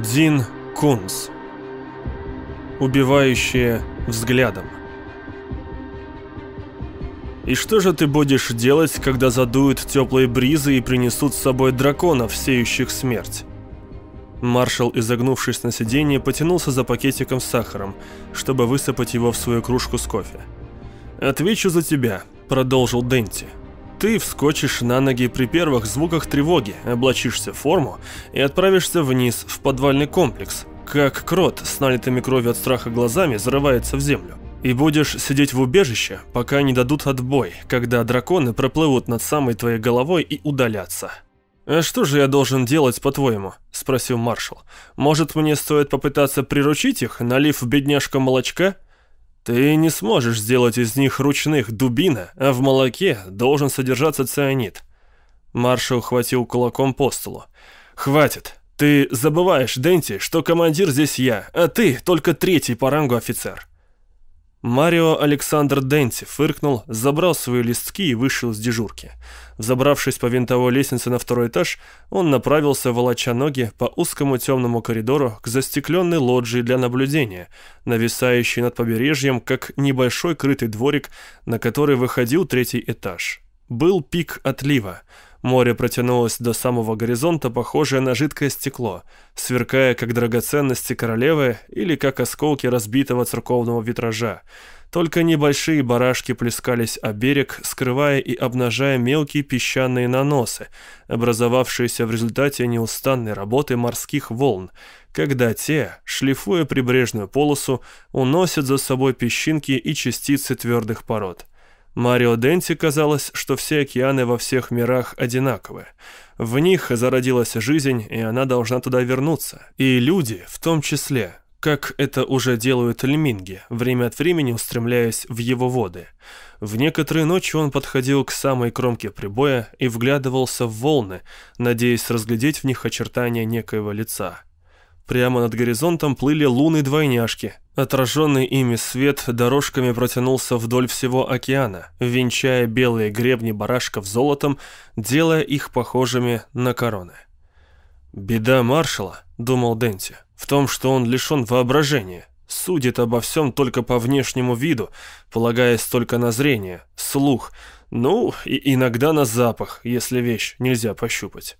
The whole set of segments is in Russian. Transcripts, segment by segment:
Дин Кунс. Убивающие взглядом. И что же ты будешь делать, когда задуют теплые бризы и принесут с собой драконов, сеющих смерть? Маршал, изогнувшись на сиденье, потянулся за пакетиком с сахаром, чтобы высыпать его в свою кружку с кофе. «Отвечу за тебя», — продолжил Денти. Ты вскочишь на ноги при первых звуках тревоги, облачишься в форму и отправишься вниз в подвальный комплекс, как крот с налитыми кровью от страха глазами зарывается в землю. И будешь сидеть в убежище, пока не дадут отбой, когда драконы проплывут над самой твоей головой и удалятся. «А что же я должен делать, по-твоему?» – спросил маршал. «Может, мне стоит попытаться приручить их, налив бедняжка молочка?» Ты не сможешь сделать из них ручных дубина, а в молоке должен содержаться цианид. Маршал хватил кулаком по столу. Хватит. Ты забываешь, Денти, что командир здесь я, а ты только третий по рангу офицер. Марио Александр Денти фыркнул, забрал свои листки и вышел с дежурки. Забравшись по винтовой лестнице на второй этаж, он направился, волоча ноги, по узкому темному коридору к застекленной лоджии для наблюдения, нависающей над побережьем, как небольшой крытый дворик, на который выходил третий этаж. Был пик отлива. Море протянулось до самого горизонта, похожее на жидкое стекло, сверкая как драгоценности королевы или как осколки разбитого церковного витража. Только небольшие барашки плескались о берег, скрывая и обнажая мелкие песчаные наносы, образовавшиеся в результате неустанной работы морских волн, когда те, шлифуя прибрежную полосу, уносят за собой песчинки и частицы твердых пород. Марио Денти казалось, что все океаны во всех мирах одинаковы. В них зародилась жизнь, и она должна туда вернуться. И люди в том числе, как это уже делают льминги, время от времени устремляясь в его воды. В некоторые ночи он подходил к самой кромке прибоя и вглядывался в волны, надеясь разглядеть в них очертания некоего лица. Прямо над горизонтом плыли луны-двойняшки. Отраженный ими свет дорожками протянулся вдоль всего океана, венчая белые гребни барашков золотом, делая их похожими на короны. «Беда маршала», — думал Денти, — «в том, что он лишен воображения, судит обо всем только по внешнему виду, полагаясь только на зрение, слух, ну и иногда на запах, если вещь нельзя пощупать».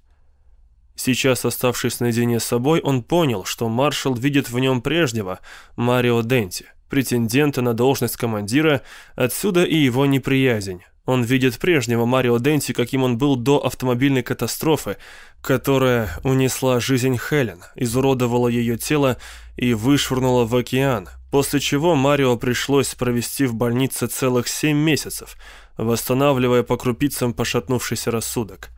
Сейчас, оставшись наедине с собой, он понял, что маршал видит в нем прежнего Марио Денти, претендента на должность командира, отсюда и его неприязнь. Он видит прежнего Марио Денти, каким он был до автомобильной катастрофы, которая унесла жизнь Хелен, изуродовала ее тело и вышвырнула в океан, после чего Марио пришлось провести в больнице целых семь месяцев, восстанавливая по крупицам пошатнувшийся рассудок.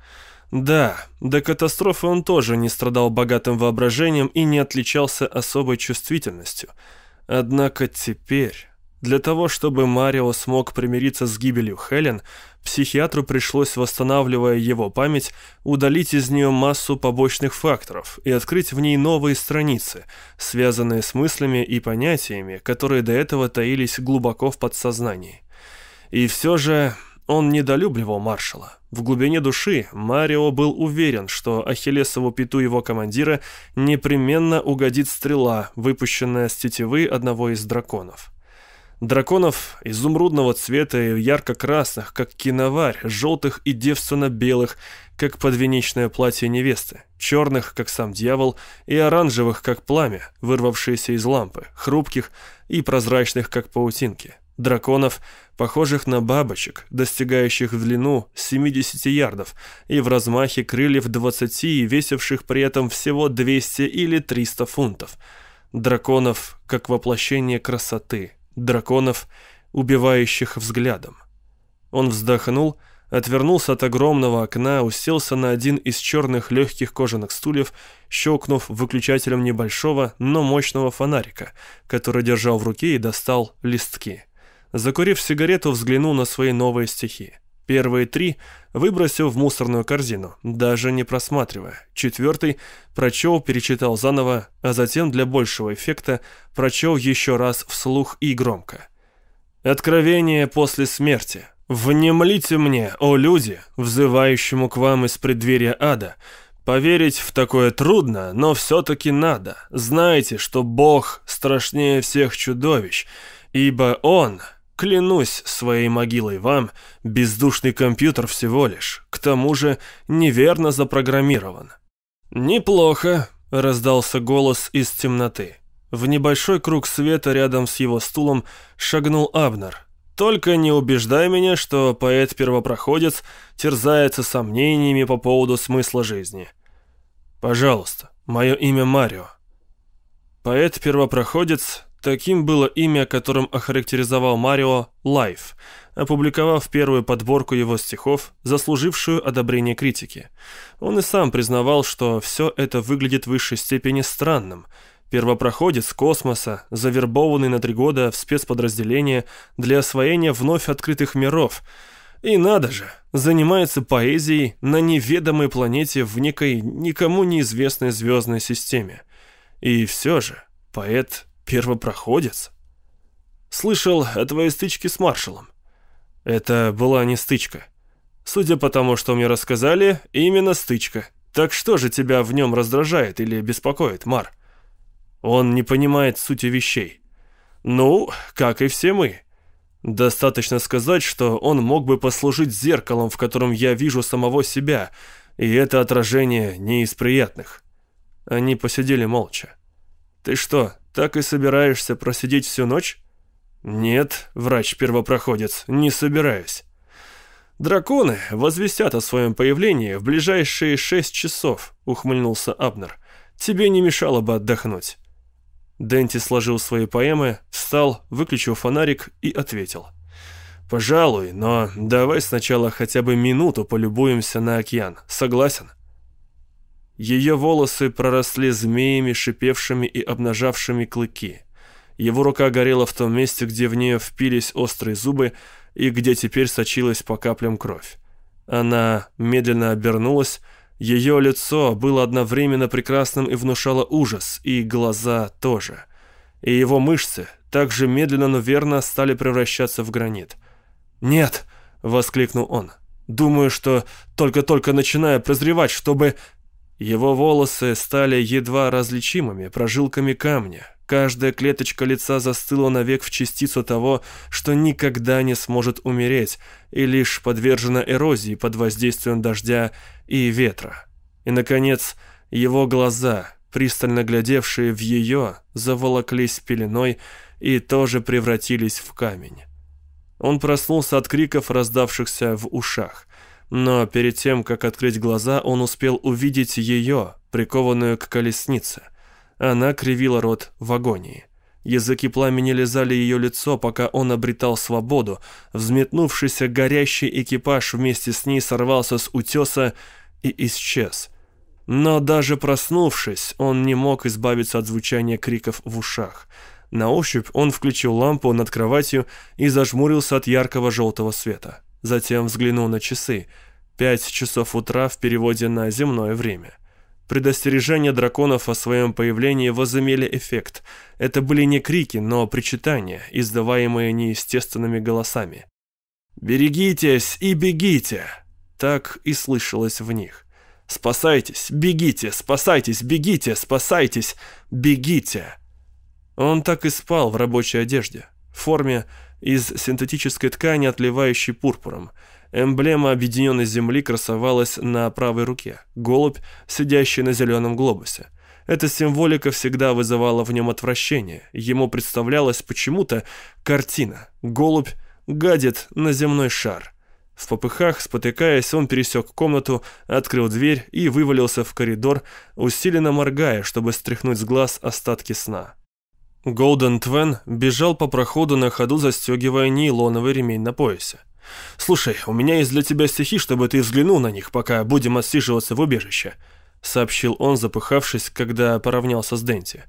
Да, до катастрофы он тоже не страдал богатым воображением и не отличался особой чувствительностью. Однако теперь, для того, чтобы Марио смог примириться с гибелью Хелен, психиатру пришлось, восстанавливая его память, удалить из нее массу побочных факторов и открыть в ней новые страницы, связанные с мыслями и понятиями, которые до этого таились глубоко в подсознании. И все же он недолюбливал маршала. В глубине души Марио был уверен, что Ахиллесову пяту его командира непременно угодит стрела, выпущенная с тетивы одного из драконов. Драконов изумрудного цвета и ярко-красных, как киноварь, желтых и девственно-белых, как подвенечное платье невесты, черных, как сам дьявол, и оранжевых, как пламя, вырвавшиеся из лампы, хрупких и прозрачных, как паутинки. Драконов, похожих на бабочек, достигающих в длину 70 ярдов и в размахе крыльев 20 и весивших при этом всего 200 или 300 фунтов. Драконов, как воплощение красоты. Драконов, убивающих взглядом. Он вздохнул, отвернулся от огромного окна, уселся на один из черных легких кожаных стульев, щелкнув выключателем небольшого, но мощного фонарика, который держал в руке и достал листки. Закурив сигарету, взглянул на свои новые стихи. Первые три выбросил в мусорную корзину, даже не просматривая. Четвертый прочел, перечитал заново, а затем для большего эффекта прочел еще раз вслух и громко. «Откровение после смерти. Внемлите мне, о люди, взывающему к вам из преддверия ада, Поверить в такое трудно, но все-таки надо. Знайте, что Бог страшнее всех чудовищ, ибо Он, клянусь своей могилой вам, бездушный компьютер всего лишь, к тому же неверно запрограммирован». «Неплохо», — раздался голос из темноты. В небольшой круг света рядом с его стулом шагнул Абнер. «Только не убеждай меня, что поэт-первопроходец терзается сомнениями по поводу смысла жизни. Пожалуйста, мое имя Марио». Поэт-первопроходец Таким было имя, которым охарактеризовал Марио Life, опубликовав первую подборку его стихов, заслужившую одобрение критики. Он и сам признавал, что все это выглядит в высшей степени странным. Первопроходец космоса, завербованный на три года в спецподразделение для освоения вновь открытых миров. И надо же, занимается поэзией на неведомой планете в некой никому неизвестной звездной системе. И все же, поэт Первопроходец? Слышал о твоей стычке с маршалом. Это была не стычка. Судя по тому, что мне рассказали, именно стычка. Так что же тебя в нем раздражает или беспокоит, Мар? Он не понимает сути вещей. Ну, как и все мы. Достаточно сказать, что он мог бы послужить зеркалом, в котором я вижу самого себя, и это отражение не из приятных. Они посидели молча. «Ты что, так и собираешься просидеть всю ночь? Нет, врач-первопроходец, не собираюсь. Драконы возвестят о своем появлении в ближайшие шесть часов, ухмыльнулся Абнер. Тебе не мешало бы отдохнуть. Дэнти сложил свои поэмы, встал, выключил фонарик и ответил. «Пожалуй, но давай сначала хотя бы минуту полюбуемся на океан. Согласен?» Ее волосы проросли змеями, шипевшими и обнажавшими клыки. Его рука горела в том месте, где в нее впились острые зубы и где теперь сочилась по каплям кровь. Она медленно обернулась, ее лицо было одновременно прекрасным и внушало ужас, и глаза тоже. И его мышцы также медленно, но верно стали превращаться в гранит. «Нет!» — воскликнул он. «Думаю, что только-только начинаю прозревать, чтобы...» Его волосы стали едва различимыми прожилками камня. Каждая клеточка лица застыла навек в частицу того, что никогда не сможет умереть и лишь подвержена эрозии под воздействием дождя и ветра. И, наконец, его глаза, пристально глядевшие в ее, заволоклись пеленой и тоже превратились в камень. Он проснулся от криков, раздавшихся в ушах. Но перед тем, как открыть глаза, он успел увидеть ее, прикованную к колеснице. Она кривила рот в агонии. Языки пламени лизали ее лицо, пока он обретал свободу. Взметнувшийся горящий экипаж вместе с ней сорвался с утеса и исчез. Но даже проснувшись, он не мог избавиться от звучания криков в ушах. На ощупь он включил лампу над кроватью и зажмурился от яркого желтого света. Затем взглянул на часы. Пять часов утра в переводе на земное время. Предостережения драконов о своем появлении возымели эффект. Это были не крики, но причитания, издаваемые неестественными голосами. «Берегитесь и бегите!» Так и слышалось в них. «Спасайтесь, бегите, спасайтесь, бегите, спасайтесь, бегите!» Он так и спал в рабочей одежде, в форме из синтетической ткани, отливающей пурпуром. Эмблема объединенной земли красовалась на правой руке. Голубь, сидящий на зеленом глобусе. Эта символика всегда вызывала в нем отвращение. Ему представлялась почему-то картина. Голубь гадит на земной шар. В попыхах, спотыкаясь, он пересек комнату, открыл дверь и вывалился в коридор, усиленно моргая, чтобы стряхнуть с глаз остатки сна. Голден Твен бежал по проходу на ходу, застегивая нейлоновый ремень на поясе. «Слушай, у меня есть для тебя стихи, чтобы ты взглянул на них, пока будем отсиживаться в убежище», — сообщил он, запыхавшись, когда поравнялся с Денти.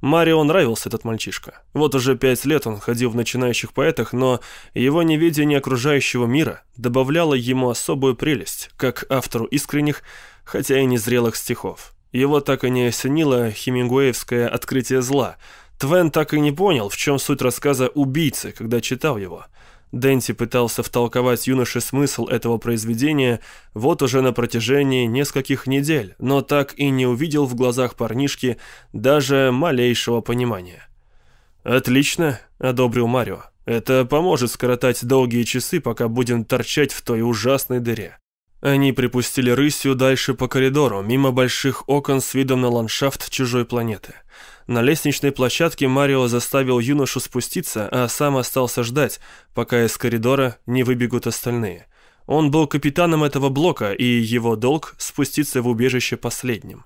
Марио нравился этот мальчишка. Вот уже пять лет он ходил в начинающих поэтах, но его неведение окружающего мира добавляло ему особую прелесть, как автору искренних, хотя и незрелых стихов. Его так и не осенило хемингуэевское «открытие зла», Твен так и не понял, в чем суть рассказа «Убийцы», когда читал его. Дэнси пытался втолковать юноше смысл этого произведения вот уже на протяжении нескольких недель, но так и не увидел в глазах парнишки даже малейшего понимания. «Отлично», — одобрил Марио. «Это поможет скоротать долгие часы, пока будем торчать в той ужасной дыре». Они припустили рысью дальше по коридору, мимо больших окон с видом на ландшафт чужой планеты. На лестничной площадке Марио заставил юношу спуститься, а сам остался ждать, пока из коридора не выбегут остальные. Он был капитаном этого блока, и его долг спуститься в убежище последним.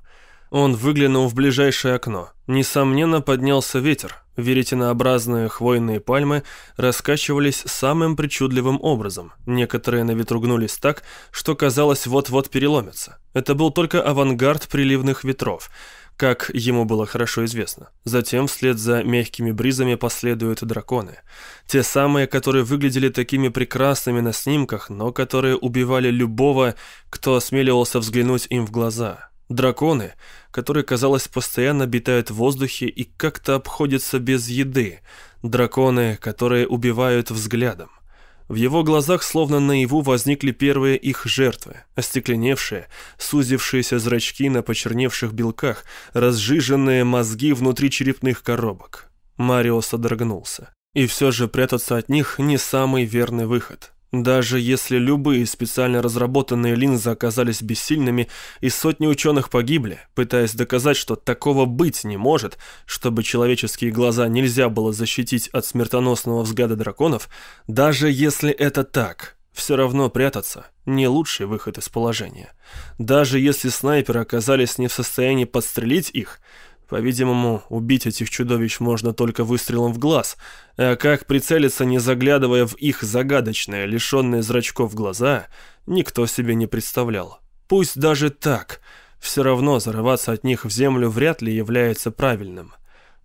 Он выглянул в ближайшее окно. Несомненно, поднялся ветер. Веретенообразные хвойные пальмы раскачивались самым причудливым образом. Некоторые на ветру гнулись так, что казалось вот-вот переломятся. Это был только авангард приливных ветров, как ему было хорошо известно. Затем вслед за мягкими бризами последуют драконы. Те самые, которые выглядели такими прекрасными на снимках, но которые убивали любого, кто осмеливался взглянуть им в глаза. Драконы, которые, казалось, постоянно обитают в воздухе и как-то обходятся без еды. Драконы, которые убивают взглядом. В его глазах словно наяву возникли первые их жертвы, остекленевшие, сузившиеся зрачки на почерневших белках, разжиженные мозги внутри черепных коробок. Марио содрогнулся. И все же прятаться от них не самый верный выход. Даже если любые специально разработанные линзы оказались бессильными, и сотни ученых погибли, пытаясь доказать, что такого быть не может, чтобы человеческие глаза нельзя было защитить от смертоносного взгляда драконов, даже если это так, все равно прятаться – не лучший выход из положения. Даже если снайперы оказались не в состоянии подстрелить их – по-видимому, убить этих чудовищ можно только выстрелом в глаз, а как прицелиться, не заглядывая в их загадочные, лишенные зрачков глаза, никто себе не представлял. Пусть даже так, все равно зарываться от них в землю вряд ли является правильным.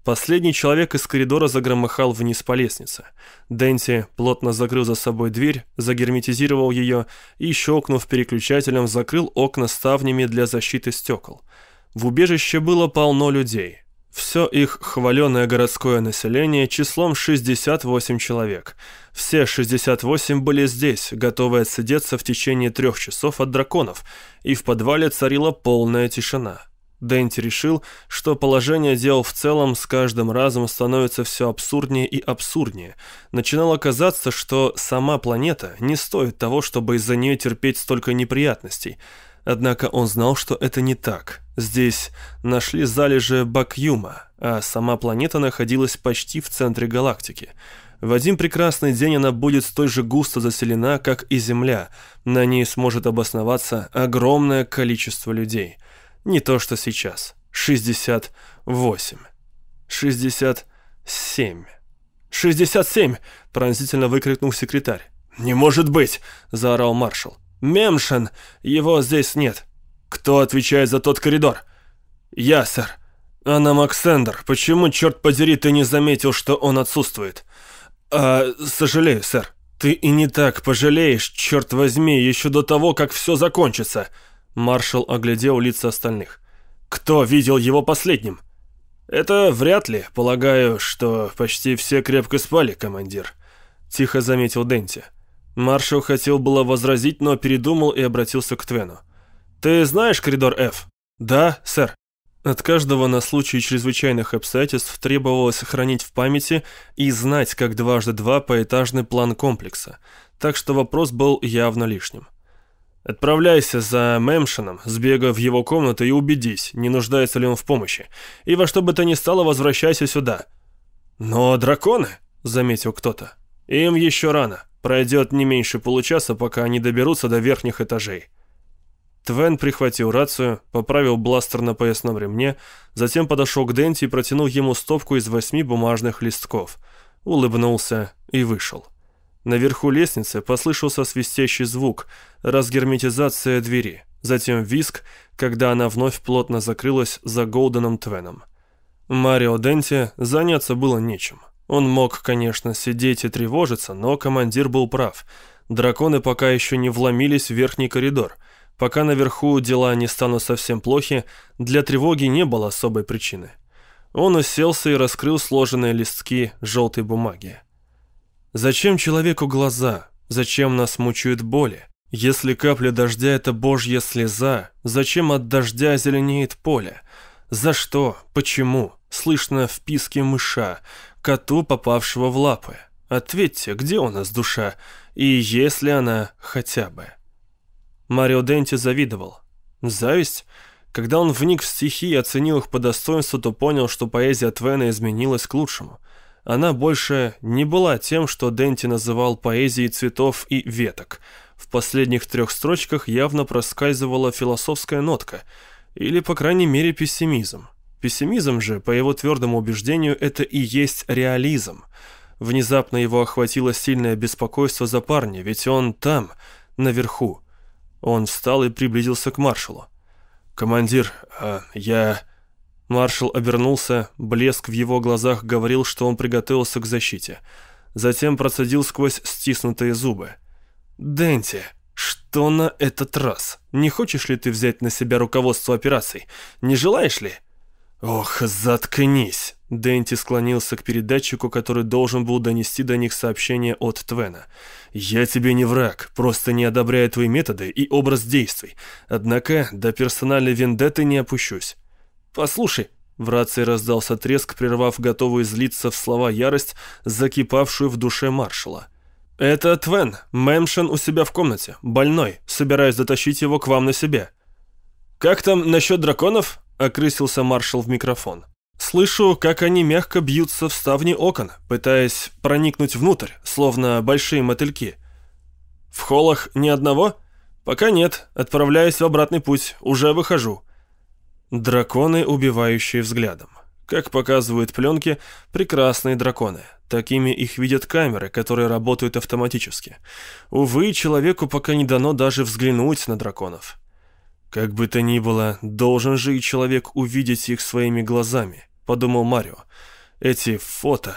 Последний человек из коридора загромыхал вниз по лестнице. Дэнси плотно закрыл за собой дверь, загерметизировал ее и, щелкнув переключателем, закрыл окна ставнями для защиты стекол. В убежище было полно людей. Все их хваленое городское население числом 68 человек. Все 68 были здесь, готовые отсидеться в течение трех часов от драконов, и в подвале царила полная тишина. Дэнти решил, что положение дел в целом с каждым разом становится все абсурднее и абсурднее. Начинало казаться, что сама планета не стоит того, чтобы из-за нее терпеть столько неприятностей – Однако он знал, что это не так. Здесь нашли залежи Бакюма, а сама планета находилась почти в центре галактики. В один прекрасный день она будет столь же густо заселена, как и Земля. На ней сможет обосноваться огромное количество людей. Не то, что сейчас. 68. 67. 67! Пронзительно выкрикнул секретарь. «Не может быть!» – заорал маршал. Мемшин, его здесь нет. Кто отвечает за тот коридор? Я, сэр. Анна Максендер, почему, черт подери, ты не заметил, что он отсутствует? А, сожалею, сэр. Ты и не так пожалеешь, черт возьми, еще до того, как все закончится. Маршал оглядел лица остальных. Кто видел его последним? Это вряд ли. Полагаю, что почти все крепко спали, командир. Тихо заметил Денти. Маршал хотел было возразить, но передумал и обратился к Твену. «Ты знаешь коридор F?» «Да, сэр». От каждого на случай чрезвычайных обстоятельств требовалось хранить в памяти и знать как дважды два поэтажный план комплекса, так что вопрос был явно лишним. «Отправляйся за Мемшином, сбегай в его комнату и убедись, не нуждается ли он в помощи, и во что бы то ни стало возвращайся сюда». «Но драконы», — заметил кто-то, — «им еще рано». Пройдет не меньше получаса, пока они доберутся до верхних этажей. Твен прихватил рацию, поправил бластер на поясном ремне, затем подошел к Денти и протянул ему стопку из восьми бумажных листков. Улыбнулся и вышел. Наверху лестницы послышался свистящий звук, разгерметизация двери, затем виск, когда она вновь плотно закрылась за Голденом Твеном. Марио Денти заняться было нечем. Он мог, конечно, сидеть и тревожиться, но командир был прав. Драконы пока еще не вломились в верхний коридор. Пока наверху дела не станут совсем плохи, для тревоги не было особой причины. Он уселся и раскрыл сложенные листки желтой бумаги. Зачем человеку глаза? Зачем нас мучают боли? Если капля дождя — это божья слеза, зачем от дождя зеленеет поле? За что? Почему? Слышно в писке мыша, коту, попавшего в лапы. Ответьте, где у нас душа? И есть ли она хотя бы? Марио Денти завидовал. Зависть? Когда он вник в стихи и оценил их по достоинству, то понял, что поэзия Твена изменилась к лучшему. Она больше не была тем, что Денти называл поэзией цветов и веток. В последних трех строчках явно проскальзывала философская нотка, или, по крайней мере, пессимизм. Пессимизм же, по его твердому убеждению, это и есть реализм. Внезапно его охватило сильное беспокойство за парня, ведь он там, наверху. Он встал и приблизился к маршалу. «Командир, а я...» Маршал обернулся, блеск в его глазах говорил, что он приготовился к защите. Затем процедил сквозь стиснутые зубы. «Денти, что на этот раз? Не хочешь ли ты взять на себя руководство операцией? Не желаешь ли?» «Ох, заткнись!» Денти склонился к передатчику, который должен был донести до них сообщение от Твена. «Я тебе не враг, просто не одобряю твои методы и образ действий. Однако до персональной вендетты не опущусь». «Послушай», — в рации раздался треск, прервав готовую злиться в слова ярость, закипавшую в душе маршала. «Это Твен, Мэмшин у себя в комнате, больной, собираюсь дотащить его к вам на себе». «Как там насчет драконов?» — окрысился маршал в микрофон. Слышу, как они мягко бьются в ставни окон, пытаясь проникнуть внутрь, словно большие мотыльки. В холлах ни одного? Пока нет, отправляюсь в обратный путь, уже выхожу. Драконы, убивающие взглядом. Как показывают пленки, прекрасные драконы. Такими их видят камеры, которые работают автоматически. Увы, человеку пока не дано даже взглянуть на драконов. Как бы то ни было, должен же и человек увидеть их своими глазами подумал Марио. Эти фото.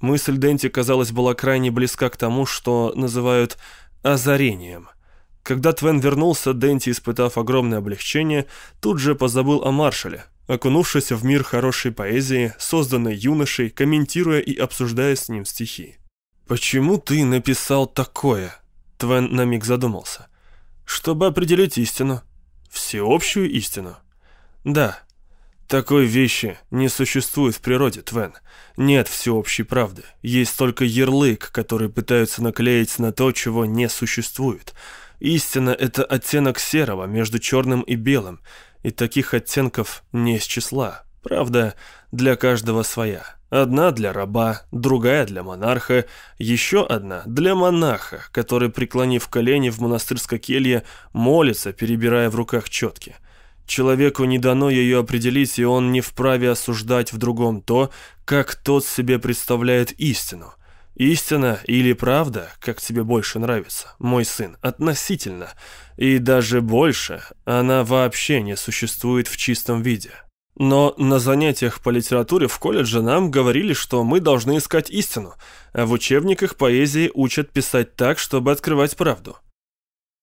Мысль Денти, казалось, была крайне близка к тому, что называют озарением. Когда Твен вернулся, Денти, испытав огромное облегчение, тут же позабыл о маршале, окунувшись в мир хорошей поэзии, созданной юношей, комментируя и обсуждая с ним стихи. «Почему ты написал такое?» Твен на миг задумался. «Чтобы определить истину. Всеобщую истину?» «Да, такой вещи не существует в природе, Твен. Нет всеобщей правды. Есть только ярлык, который пытаются наклеить на то, чего не существует. Истина — это оттенок серого между черным и белым, и таких оттенков не из числа. Правда, для каждого своя. Одна для раба, другая для монарха, еще одна для монаха, который, преклонив колени в монастырской келье, молится, перебирая в руках четки. Человеку не дано ее определить, и он не вправе осуждать в другом то, как тот себе представляет истину. Истина или правда, как тебе больше нравится, мой сын, относительно, и даже больше, она вообще не существует в чистом виде. Но на занятиях по литературе в колледже нам говорили, что мы должны искать истину, а в учебниках поэзии учат писать так, чтобы открывать правду.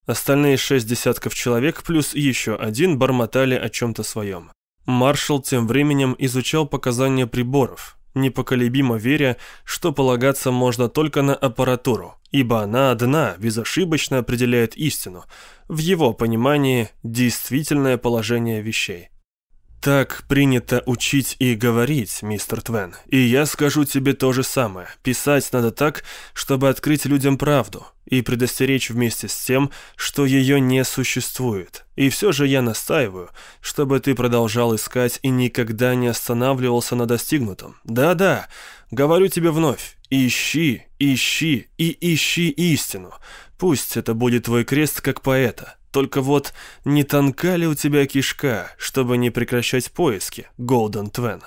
Остальные шесть десятков человек плюс еще один бормотали о чем-то своем. Маршал тем временем изучал показания приборов, непоколебимо веря, что полагаться можно только на аппаратуру, ибо она одна безошибочно определяет истину, в его понимании действительное положение вещей. Так принято учить и говорить, мистер Твен. И я скажу тебе то же самое. Писать надо так, чтобы открыть людям правду и предостеречь вместе с тем, что ее не существует. И все же я настаиваю, чтобы ты продолжал искать и никогда не останавливался на достигнутом. Да-да, говорю тебе вновь, ищи, ищи и ищи истину. Пусть это будет твой крест как поэта. Только вот не тонка ли у тебя кишка, чтобы не прекращать поиски, Голден Твен?»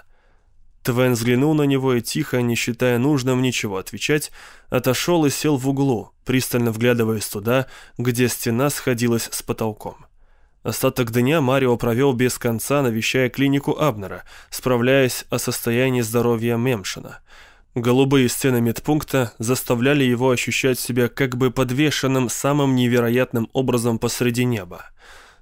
Твен взглянул на него и тихо, не считая нужным ничего отвечать, отошел и сел в углу, пристально вглядываясь туда, где стена сходилась с потолком. Остаток дня Марио провел без конца, навещая клинику Абнера, справляясь о состоянии здоровья Мемшина – Голубые стены медпункта заставляли его ощущать себя как бы подвешенным самым невероятным образом посреди неба.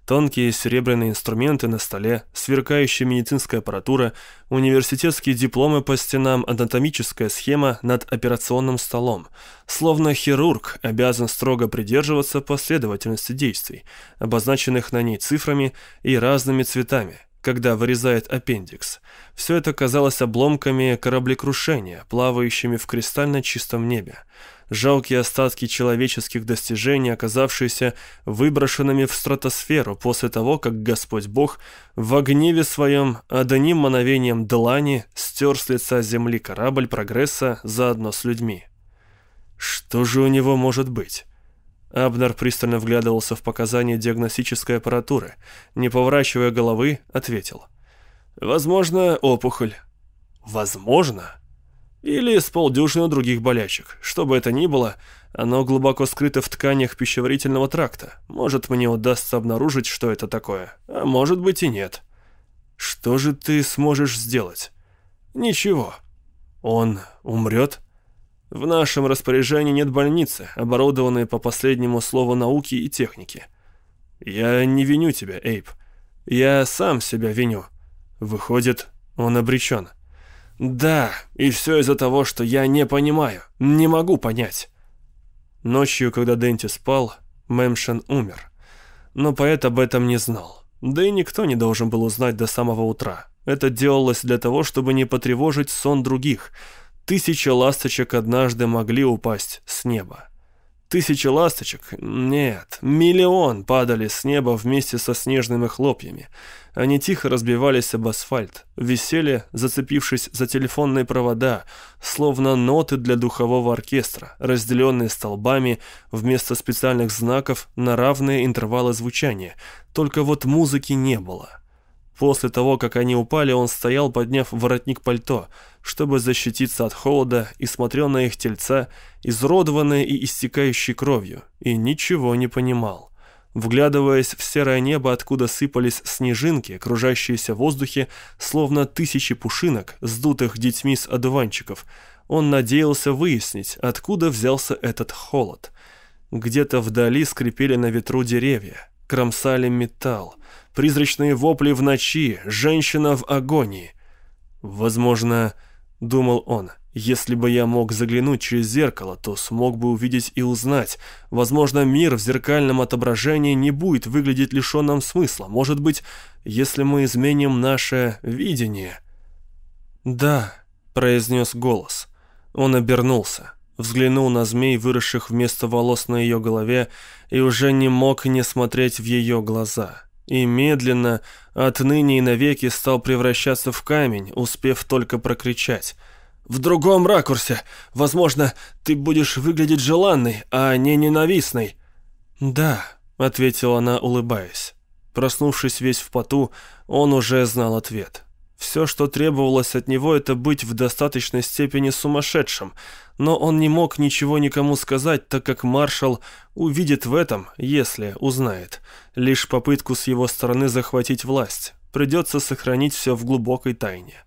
Тонкие серебряные инструменты на столе, сверкающая медицинская аппаратура, университетские дипломы по стенам, анатомическая схема над операционным столом. Словно хирург обязан строго придерживаться последовательности действий, обозначенных на ней цифрами и разными цветами, когда вырезает аппендикс. Все это казалось обломками кораблекрушения, плавающими в кристально чистом небе жалкие остатки человеческих достижений, оказавшиеся выброшенными в стратосферу после того, как Господь Бог в гневе своем одним мановением длани стер с лица земли корабль прогресса заодно с людьми. Что же у него может быть? Абнер пристально вглядывался в показания диагностической аппаратуры. Не поворачивая головы, ответил. «Возможно, опухоль». «Возможно?» Или с полдюжины других болячек. Что бы это ни было, оно глубоко скрыто в тканях пищеварительного тракта. Может, мне удастся обнаружить, что это такое. А может быть и нет. Что же ты сможешь сделать? Ничего. Он умрет? В нашем распоряжении нет больницы, оборудованной по последнему слову науки и техники. Я не виню тебя, Эйп. Я сам себя виню. Выходит, он обречен. Да, и все из-за того, что я не понимаю, не могу понять. Ночью, когда Дэнти спал, Мэмшен умер. Но поэт об этом не знал. Да и никто не должен был узнать до самого утра. Это делалось для того, чтобы не потревожить сон других. Тысячи ласточек однажды могли упасть с неба. Тысячи ласточек? Нет, миллион падали с неба вместе со снежными хлопьями. Они тихо разбивались об асфальт, висели, зацепившись за телефонные провода, словно ноты для духового оркестра, разделенные столбами вместо специальных знаков на равные интервалы звучания. Только вот музыки не было. После того, как они упали, он стоял, подняв воротник пальто, чтобы защититься от холода, и смотрел на их тельца, изродованные и истекающие кровью, и ничего не понимал. Вглядываясь в серое небо, откуда сыпались снежинки, кружащиеся в воздухе, словно тысячи пушинок, сдутых детьми с одуванчиков, он надеялся выяснить, откуда взялся этот холод. Где-то вдали скрипели на ветру деревья, кромсали металл, призрачные вопли в ночи, женщина в агонии. Возможно, думал он, если бы я мог заглянуть через зеркало, то смог бы увидеть и узнать. Возможно, мир в зеркальном отображении не будет выглядеть лишенным смысла. Может быть, если мы изменим наше видение. «Да», — произнес голос. Он обернулся, взглянул на змей, выросших вместо волос на ее голове, и уже не мог не смотреть в ее глаза и медленно, отныне и навеки стал превращаться в камень, успев только прокричать. «В другом ракурсе. Возможно, ты будешь выглядеть желанной, а не ненавистной». «Да», — ответила она, улыбаясь. Проснувшись весь в поту, он уже знал ответ. Все, что требовалось от него, это быть в достаточной степени сумасшедшим, но он не мог ничего никому сказать, так как маршал увидит в этом, если узнает, лишь попытку с его стороны захватить власть. Придется сохранить все в глубокой тайне.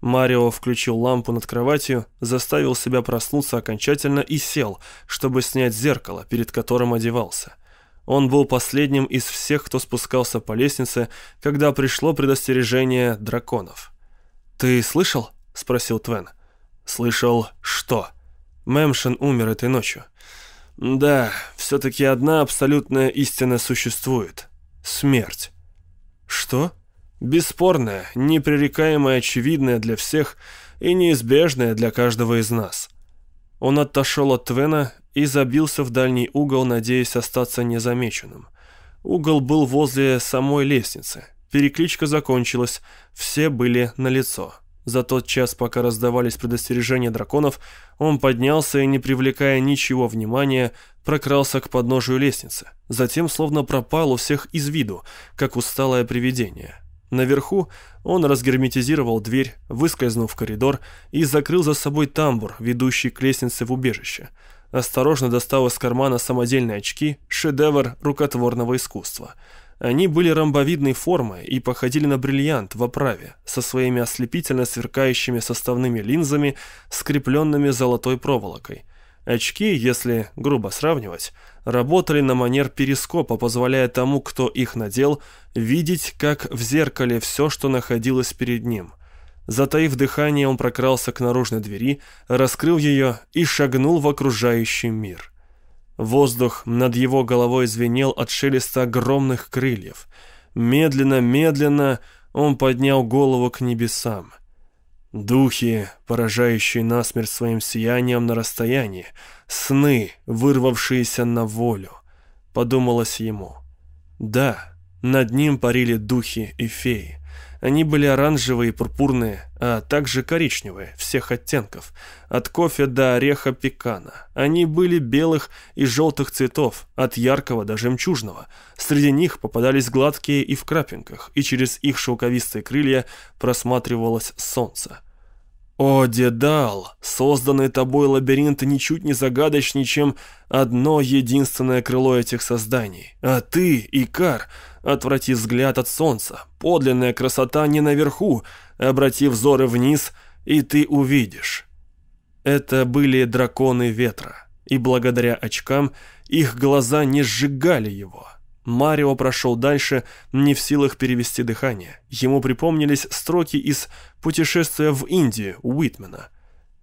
Марио включил лампу над кроватью, заставил себя проснуться окончательно и сел, чтобы снять зеркало, перед которым одевался. Он был последним из всех, кто спускался по лестнице, когда пришло предостережение драконов. «Ты слышал?» — спросил Твен. «Слышал что?» Мэмшин умер этой ночью. Да, все-таки одна абсолютная истина существует. Смерть. Что? Бесспорная, непререкаемая, очевидная для всех и неизбежная для каждого из нас. Он отошел от Твена и забился в дальний угол, надеясь остаться незамеченным. Угол был возле самой лестницы. Перекличка закончилась, все были на лицо. За тот час, пока раздавались предостережения драконов, он поднялся и, не привлекая ничего внимания, прокрался к подножию лестницы. Затем словно пропал у всех из виду, как усталое привидение. Наверху он разгерметизировал дверь, выскользнув в коридор и закрыл за собой тамбур, ведущий к лестнице в убежище. Осторожно достал из кармана самодельные очки, шедевр рукотворного искусства – они были ромбовидной формы и походили на бриллиант в оправе, со своими ослепительно сверкающими составными линзами, скрепленными золотой проволокой. Очки, если грубо сравнивать, работали на манер перископа, позволяя тому, кто их надел, видеть, как в зеркале все, что находилось перед ним. Затаив дыхание, он прокрался к наружной двери, раскрыл ее и шагнул в окружающий мир. Воздух над его головой звенел от шелеста огромных крыльев. Медленно-медленно он поднял голову к небесам. Духи, поражающие насмерть своим сиянием на расстоянии, сны, вырвавшиеся на волю, подумалось ему. Да, над ним парили духи и феи. Они были оранжевые и пурпурные, а также коричневые, всех оттенков, от кофе до ореха пекана. Они были белых и желтых цветов, от яркого до жемчужного. Среди них попадались гладкие и в крапинках, и через их шелковистые крылья просматривалось солнце. О, Дедал, созданный тобой лабиринт ничуть не загадочнее, чем одно единственное крыло этих созданий. А ты, Икар, Отврати взгляд от солнца. Подлинная красота не наверху. Обрати взоры вниз, и ты увидишь. Это были драконы ветра, и благодаря очкам их глаза не сжигали его. Марио прошел дальше, не в силах перевести дыхание. Ему припомнились строки из «Путешествия в Индию» Уитмена.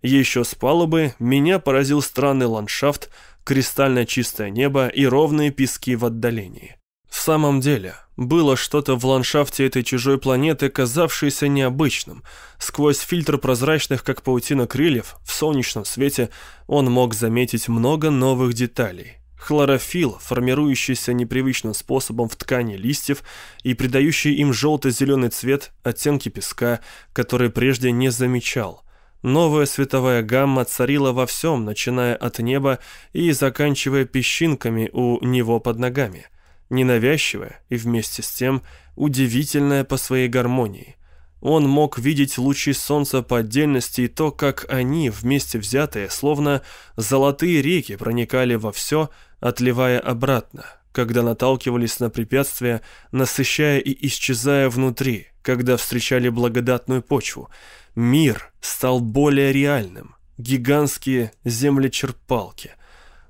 Еще с палубы меня поразил странный ландшафт, кристально чистое небо и ровные пески в отдалении. В самом деле, было что-то в ландшафте этой чужой планеты, казавшееся необычным. Сквозь фильтр прозрачных, как паутина крыльев, в солнечном свете он мог заметить много новых деталей. Хлорофилл, формирующийся непривычным способом в ткани листьев и придающий им желто-зеленый цвет, оттенки песка, которые прежде не замечал. Новая световая гамма царила во всем, начиная от неба и заканчивая песчинками у него под ногами – ненавязчивая и вместе с тем удивительная по своей гармонии. Он мог видеть лучи солнца по отдельности и то, как они, вместе взятые, словно золотые реки, проникали во все, отливая обратно, когда наталкивались на препятствия, насыщая и исчезая внутри, когда встречали благодатную почву. Мир стал более реальным. Гигантские землечерпалки –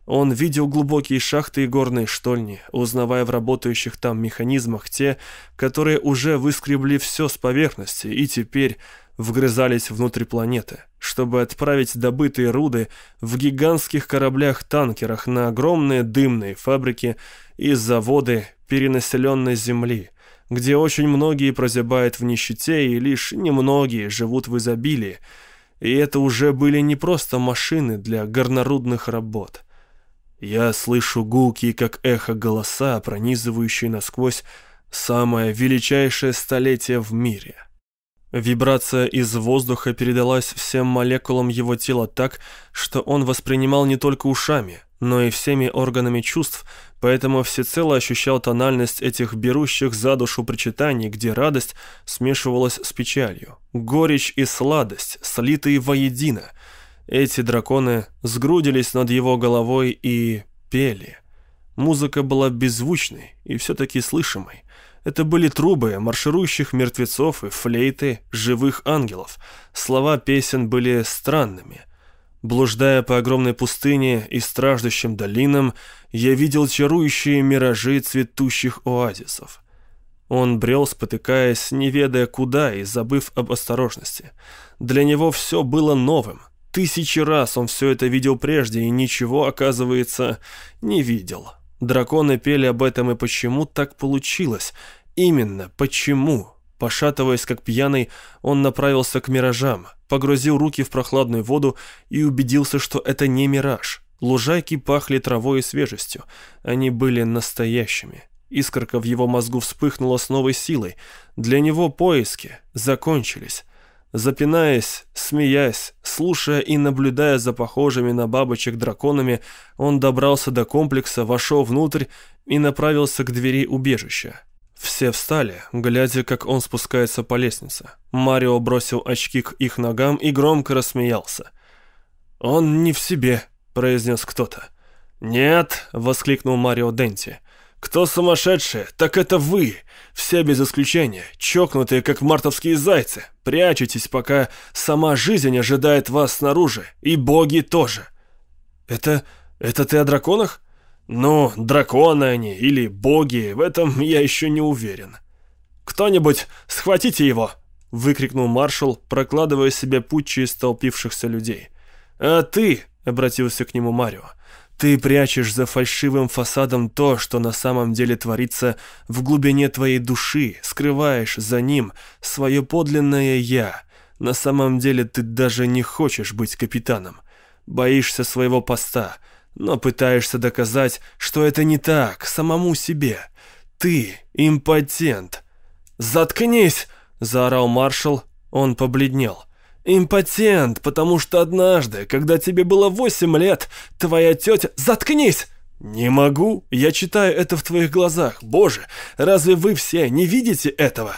он видел глубокие шахты и горные штольни, узнавая в работающих там механизмах те, которые уже выскребли все с поверхности и теперь вгрызались внутрь планеты, чтобы отправить добытые руды в гигантских кораблях-танкерах на огромные дымные фабрики и заводы перенаселенной Земли, где очень многие прозябают в нищете и лишь немногие живут в изобилии. И это уже были не просто машины для горнорудных работ – я слышу гулкие, как эхо, голоса, пронизывающие насквозь самое величайшее столетие в мире. Вибрация из воздуха передалась всем молекулам его тела так, что он воспринимал не только ушами, но и всеми органами чувств, поэтому всецело ощущал тональность этих берущих за душу причитаний, где радость смешивалась с печалью, горечь и сладость, слитые воедино — эти драконы сгрудились над его головой и пели. Музыка была беззвучной и все-таки слышимой. Это были трубы марширующих мертвецов и флейты живых ангелов. Слова песен были странными. Блуждая по огромной пустыне и страждущим долинам, я видел чарующие миражи цветущих оазисов. Он брел, спотыкаясь, не ведая куда и забыв об осторожности. Для него все было новым — Тысячи раз он все это видел прежде и ничего, оказывается, не видел. Драконы пели об этом и почему так получилось. Именно почему. Пошатываясь как пьяный, он направился к миражам, погрузил руки в прохладную воду и убедился, что это не мираж. Лужайки пахли травой и свежестью. Они были настоящими. Искорка в его мозгу вспыхнула с новой силой. Для него поиски закончились. Запинаясь, смеясь, слушая и наблюдая за похожими на бабочек драконами, он добрался до комплекса, вошел внутрь и направился к двери убежища. Все встали, глядя, как он спускается по лестнице. Марио бросил очки к их ногам и громко рассмеялся. «Он не в себе», — произнес кто-то. «Нет», — воскликнул Марио Денти. «Кто сумасшедшие? Так это вы! Все без исключения, чокнутые, как мартовские зайцы. Прячетесь, пока сама жизнь ожидает вас снаружи, и боги тоже». Это... это ты о драконах? Ну, драконы они или боги, в этом я еще не уверен. Кто-нибудь схватите его!» — выкрикнул маршал, прокладывая себе путь через столпившихся людей. «А ты!» — обратился к нему Марио. «Ты прячешь за фальшивым фасадом то, что на самом деле творится в глубине твоей души, скрываешь за ним свое подлинное «я». На самом деле ты даже не хочешь быть капитаном. Боишься своего поста, но пытаешься доказать, что это не так, самому себе. Ты импотент». «Заткнись!» — заорал маршал. Он побледнел. «Импотент, потому что однажды, когда тебе было восемь лет, твоя тетя... Заткнись!» «Не могу. Я читаю это в твоих глазах. Боже, разве вы все не видите этого?»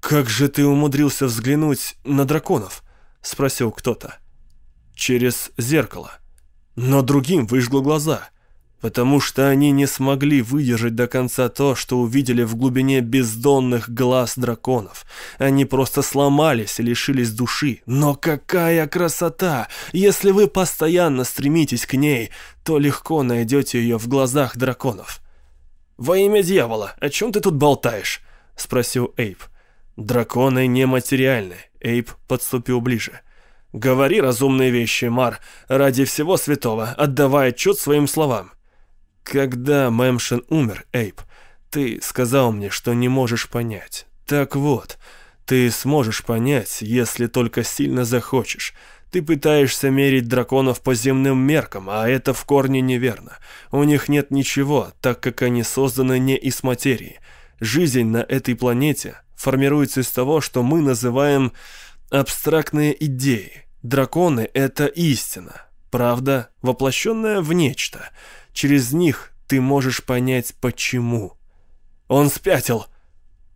«Как же ты умудрился взглянуть на драконов?» — спросил кто-то. «Через зеркало. Но другим выжгло глаза потому что они не смогли выдержать до конца то, что увидели в глубине бездонных глаз драконов. Они просто сломались и лишились души. Но какая красота! Если вы постоянно стремитесь к ней, то легко найдете ее в глазах драконов. «Во имя дьявола, о чем ты тут болтаешь?» — спросил Эйп. «Драконы нематериальны», — Эйп подступил ближе. «Говори разумные вещи, Мар, ради всего святого, отдавая отчет своим словам». Когда Мэмшин умер, Эйп, ты сказал мне, что не можешь понять. Так вот, ты сможешь понять, если только сильно захочешь. Ты пытаешься мерить драконов по земным меркам, а это в корне неверно. У них нет ничего, так как они созданы не из материи. Жизнь на этой планете формируется из того, что мы называем абстрактные идеи. Драконы — это истина, правда, воплощенная в нечто — Через них ты можешь понять, почему. Он спятил.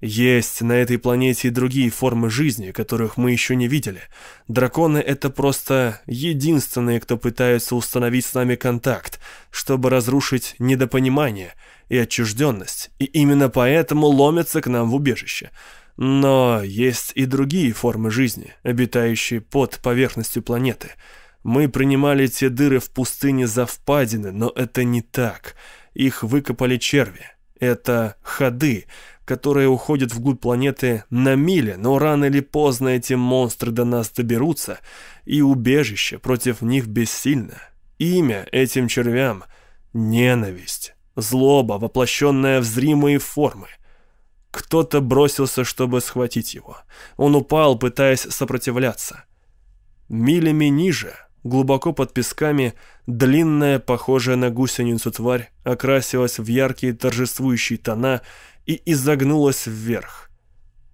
Есть на этой планете и другие формы жизни, которых мы еще не видели. Драконы — это просто единственные, кто пытаются установить с нами контакт, чтобы разрушить недопонимание и отчужденность, и именно поэтому ломятся к нам в убежище. Но есть и другие формы жизни, обитающие под поверхностью планеты — мы принимали те дыры в пустыне за впадины, но это не так. Их выкопали черви. Это ходы, которые уходят вглубь планеты на мили, но рано или поздно эти монстры до нас доберутся, и убежище против них бессильно. Имя этим червям — ненависть, злоба, воплощенная в зримые формы. Кто-то бросился, чтобы схватить его. Он упал, пытаясь сопротивляться. Милями ниже — Глубоко под песками длинная, похожая на гусеницу тварь, окрасилась в яркие торжествующие тона и изогнулась вверх.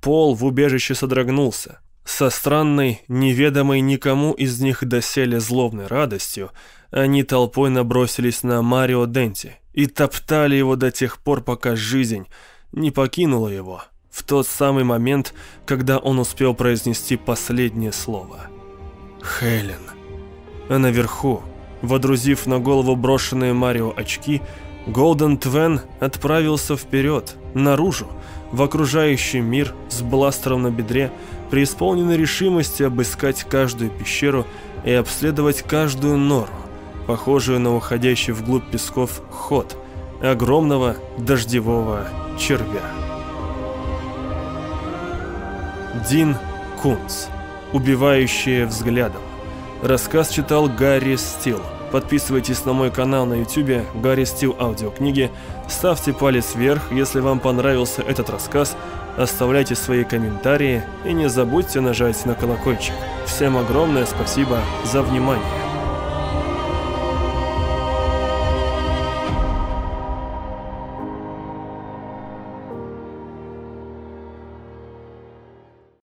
Пол в убежище содрогнулся. Со странной, неведомой никому из них доселе злобной радостью, они толпой набросились на Марио Денти и топтали его до тех пор, пока жизнь не покинула его, в тот самый момент, когда он успел произнести последнее слово. «Хелен». А наверху, водрузив на голову брошенные Марио очки, Голден Твен отправился вперед, наружу, в окружающий мир с бластером на бедре, преисполненной решимости обыскать каждую пещеру и обследовать каждую нору, похожую на уходящий вглубь песков ход огромного дождевого червя. Дин Кунц. Убивающие взглядом. Рассказ читал Гарри Стил. Подписывайтесь на мой канал на YouTube Гарри Стил аудиокниги. Ставьте палец вверх, если вам понравился этот рассказ. Оставляйте свои комментарии и не забудьте нажать на колокольчик. Всем огромное спасибо за внимание.